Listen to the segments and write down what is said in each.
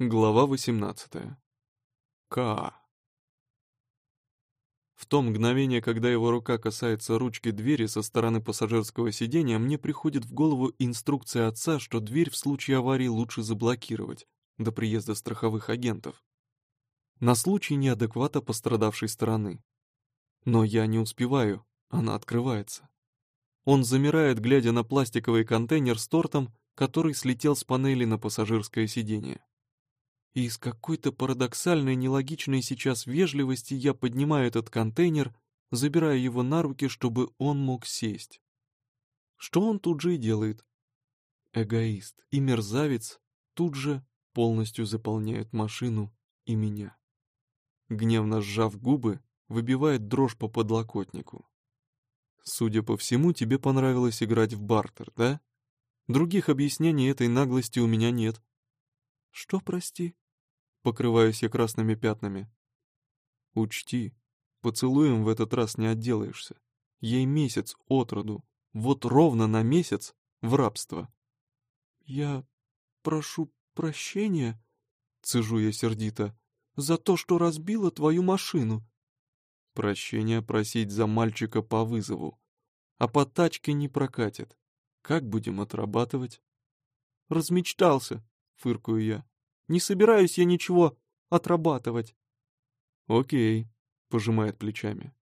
Глава 18. К. В то мгновение, когда его рука касается ручки двери со стороны пассажирского сиденья, мне приходит в голову инструкция отца, что дверь в случае аварии лучше заблокировать до приезда страховых агентов. На случай неадеквата пострадавшей стороны. Но я не успеваю, она открывается. Он замирает, глядя на пластиковый контейнер с тортом, который слетел с панели на пассажирское сиденье. И из какой-то парадоксальной, нелогичной сейчас вежливости я поднимаю этот контейнер, забираю его на руки, чтобы он мог сесть. Что он тут же и делает. Эгоист и мерзавец тут же полностью заполняют машину и меня. Гневно сжав губы, выбивает дрожь по подлокотнику. Судя по всему, тебе понравилось играть в бартер, да? Других объяснений этой наглости у меня нет. Что, прости? Покрываюсь я красными пятнами. Учти, поцелуем в этот раз не отделаешься. Ей месяц от роду, вот ровно на месяц в рабство. Я прошу прощения, цежу я сердито, за то, что разбила твою машину. Прощения просить за мальчика по вызову. А по тачке не прокатит. Как будем отрабатывать? Размечтался, фыркаю я. Не собираюсь я ничего отрабатывать. Окей, пожимает плечами.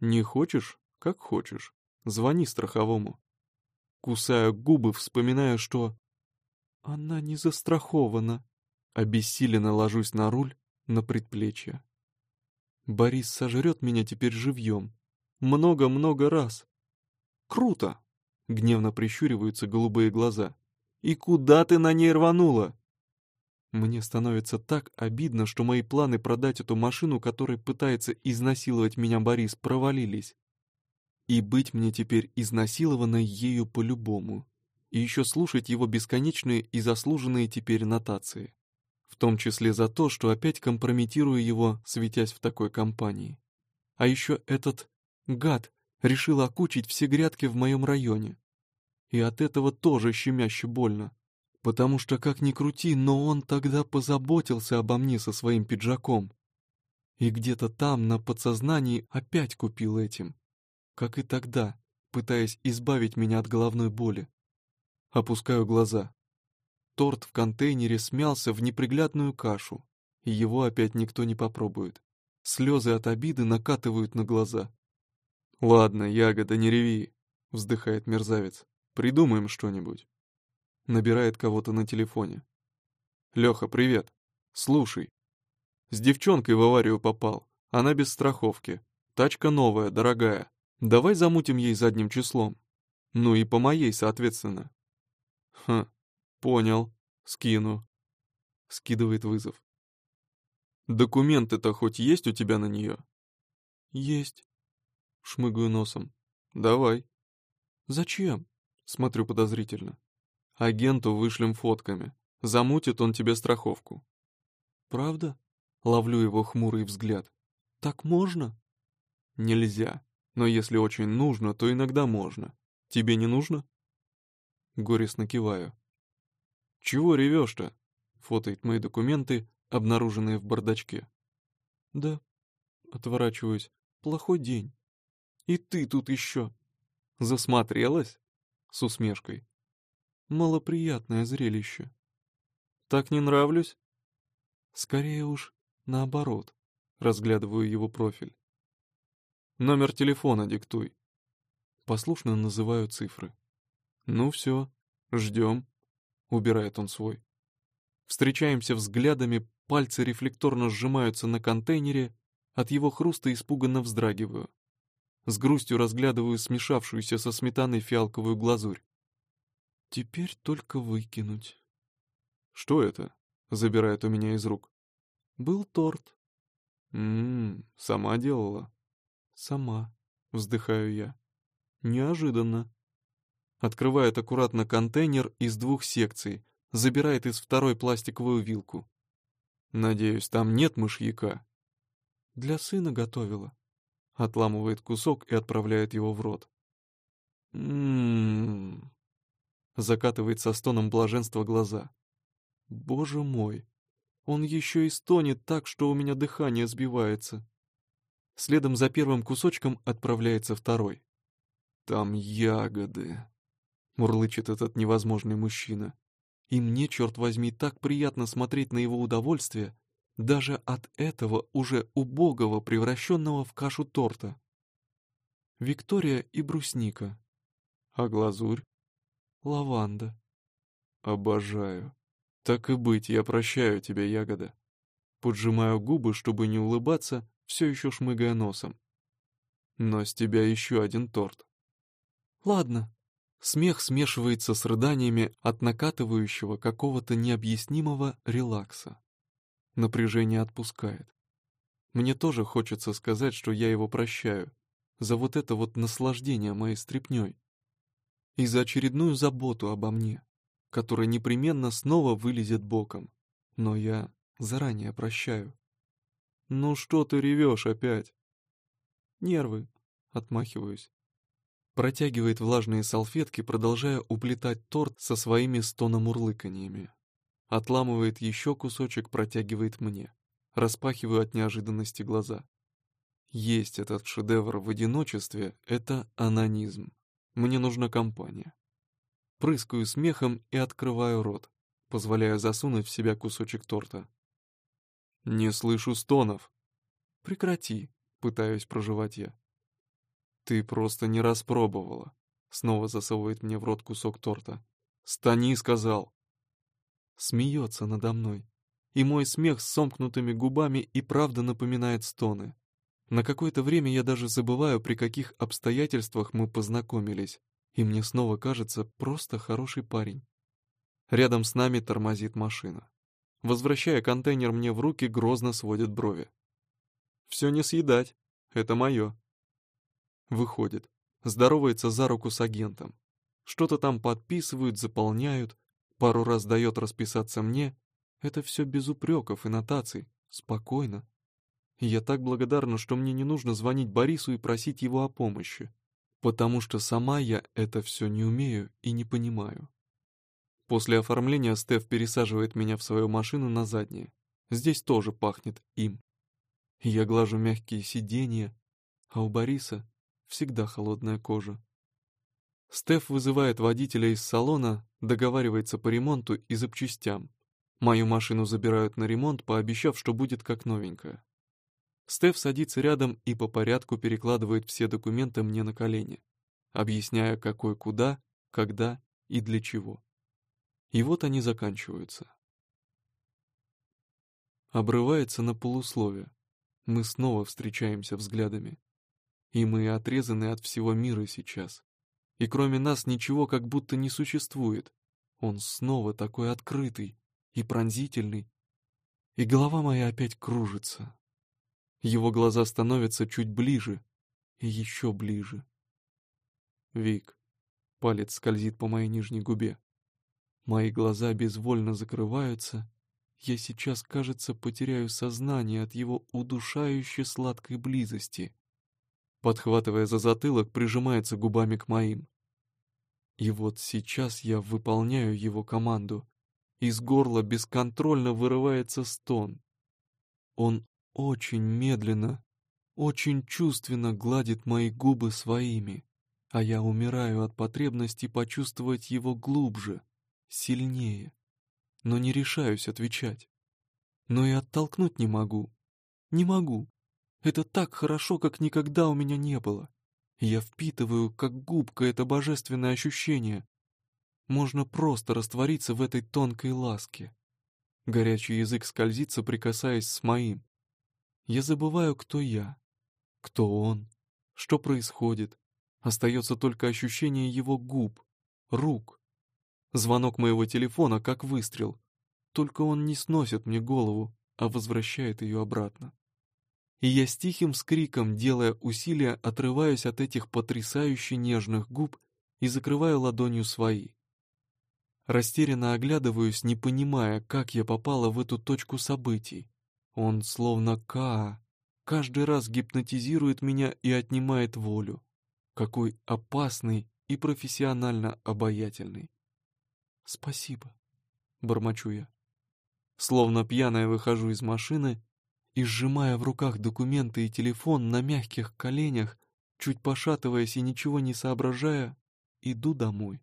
Не хочешь? Как хочешь. Звони страховому. Кусаю губы, вспоминая, что... Она не застрахована. Обессиленно ложусь на руль, на предплечье. Борис сожрет меня теперь живьем. Много-много раз. Круто! Гневно прищуриваются голубые глаза. И куда ты на ней рванула? Мне становится так обидно, что мои планы продать эту машину, которой пытается изнасиловать меня Борис, провалились. И быть мне теперь изнасилованной ею по-любому. И еще слушать его бесконечные и заслуженные теперь нотации. В том числе за то, что опять компрометирую его, светясь в такой компании. А еще этот гад решил окучить все грядки в моем районе. И от этого тоже щемяще больно. Потому что, как ни крути, но он тогда позаботился обо мне со своим пиджаком. И где-то там, на подсознании, опять купил этим. Как и тогда, пытаясь избавить меня от головной боли. Опускаю глаза. Торт в контейнере смялся в неприглядную кашу, и его опять никто не попробует. Слезы от обиды накатывают на глаза. «Ладно, ягода, не реви», — вздыхает мерзавец. «Придумаем что-нибудь» набирает кого-то на телефоне. «Леха, привет. Слушай. С девчонкой в аварию попал. Она без страховки. Тачка новая, дорогая. Давай замутим ей задним числом. Ну и по моей, соответственно». «Хм, понял. Скину». Скидывает вызов. «Документы-то хоть есть у тебя на нее?» «Есть». Шмыгаю носом. «Давай». «Зачем?» Смотрю подозрительно. Агенту вышлем фотками. Замутит он тебе страховку. Правда? Ловлю его хмурый взгляд. Так можно? Нельзя. Но если очень нужно, то иногда можно. Тебе не нужно? Горестно киваю. Чего ревешь-то? Фотоет мои документы, обнаруженные в бардачке. Да. Отворачиваюсь. Плохой день. И ты тут еще. Засмотрелась? С усмешкой малоприятное зрелище. Так не нравлюсь? Скорее уж, наоборот, разглядываю его профиль. Номер телефона диктуй. Послушно называю цифры. Ну все, ждем. Убирает он свой. Встречаемся взглядами, пальцы рефлекторно сжимаются на контейнере, от его хруста испуганно вздрагиваю. С грустью разглядываю смешавшуюся со сметаной фиалковую глазурь. Теперь только выкинуть. Что это? Забирает у меня из рук. Был торт. Ммм, сама делала. Сама, вздыхаю я. Неожиданно. Открывает аккуратно контейнер из двух секций, забирает из второй пластиковую вилку. Надеюсь, там нет мышьяка. Для сына готовила. Отламывает кусок и отправляет его в рот. Ммм, закатывает со стоном блаженства глаза. Боже мой, Он еще и стонет так, что у меня дыхание сбивается. Следом за первым кусочком отправляется второй. «Там ягоды», — мурлычет этот невозможный мужчина. И мне, черт возьми, так приятно смотреть на его удовольствие, даже от этого уже убогого, превращенного в кашу торта. Виктория и брусника. А глазурь? Лаванда. Обожаю. Так и быть, я прощаю тебя, ягода. Поджимаю губы, чтобы не улыбаться, все еще шмыгая носом. Но с тебя еще один торт. Ладно. Смех смешивается с рыданиями от накатывающего какого-то необъяснимого релакса. Напряжение отпускает. Мне тоже хочется сказать, что я его прощаю, за вот это вот наслаждение моей стряпнёй. И за очередную заботу обо мне, которая непременно снова вылезет боком. Но я заранее прощаю. «Ну что ты ревешь опять?» «Нервы», — отмахиваюсь. Протягивает влажные салфетки, продолжая уплетать торт со своими стономурлыканьями. Отламывает еще кусочек, протягивает мне. Распахиваю от неожиданности глаза. Есть этот шедевр в одиночестве — это анонизм. Мне нужна компания. Прыскаю смехом и открываю рот, позволяя засунуть в себя кусочек торта. «Не слышу стонов». «Прекрати», — пытаюсь проживать я. «Ты просто не распробовала», — снова засовывает мне в рот кусок торта. «Стани», — сказал смеется надо мной. И мой смех с сомкнутыми губами и правда напоминает стоны. На какое-то время я даже забываю, при каких обстоятельствах мы познакомились, и мне снова кажется просто хороший парень. Рядом с нами тормозит машина. Возвращая контейнер мне в руки, грозно сводит брови. «Все не съедать. Это мое». Выходит. Здоровается за руку с агентом. Что-то там подписывают, заполняют, пару раз дает расписаться мне, это все без упреков и нотаций, спокойно. Я так благодарна, что мне не нужно звонить Борису и просить его о помощи, потому что сама я это все не умею и не понимаю. После оформления Стеф пересаживает меня в свою машину на заднее. Здесь тоже пахнет им. Я глажу мягкие сиденья, а у Бориса всегда холодная кожа. Стеф вызывает водителя из салона, договаривается по ремонту и запчастям. Мою машину забирают на ремонт, пообещав, что будет как новенькая. Стеф садится рядом и по порядку перекладывает все документы мне на колени, объясняя, какой куда, когда и для чего. И вот они заканчиваются. Обрывается на полусловие. Мы снова встречаемся взглядами. И мы отрезаны от всего мира сейчас и кроме нас ничего как будто не существует. Он снова такой открытый и пронзительный. И голова моя опять кружится. Его глаза становятся чуть ближе и еще ближе. Вик. Палец скользит по моей нижней губе. Мои глаза безвольно закрываются. Я сейчас, кажется, потеряю сознание от его удушающе сладкой близости подхватывая за затылок, прижимается губами к моим. И вот сейчас я выполняю его команду. Из горла бесконтрольно вырывается стон. Он очень медленно, очень чувственно гладит мои губы своими, а я умираю от потребности почувствовать его глубже, сильнее. Но не решаюсь отвечать. Но и оттолкнуть не могу. Не могу. Это так хорошо, как никогда у меня не было. Я впитываю, как губка, это божественное ощущение. Можно просто раствориться в этой тонкой ласке. Горячий язык скользит, соприкасаясь с моим. Я забываю, кто я, кто он, что происходит. Остается только ощущение его губ, рук. Звонок моего телефона, как выстрел. Только он не сносит мне голову, а возвращает ее обратно и я с тихим скриком, делая усилия, отрываюсь от этих потрясающе нежных губ и закрываю ладонью свои. Растерянно оглядываюсь, не понимая, как я попала в эту точку событий. Он, словно Каа, каждый раз гипнотизирует меня и отнимает волю. Какой опасный и профессионально обаятельный. «Спасибо», — бормочу я. Словно пьяная выхожу из машины и, сжимая в руках документы и телефон на мягких коленях, чуть пошатываясь и ничего не соображая, иду домой.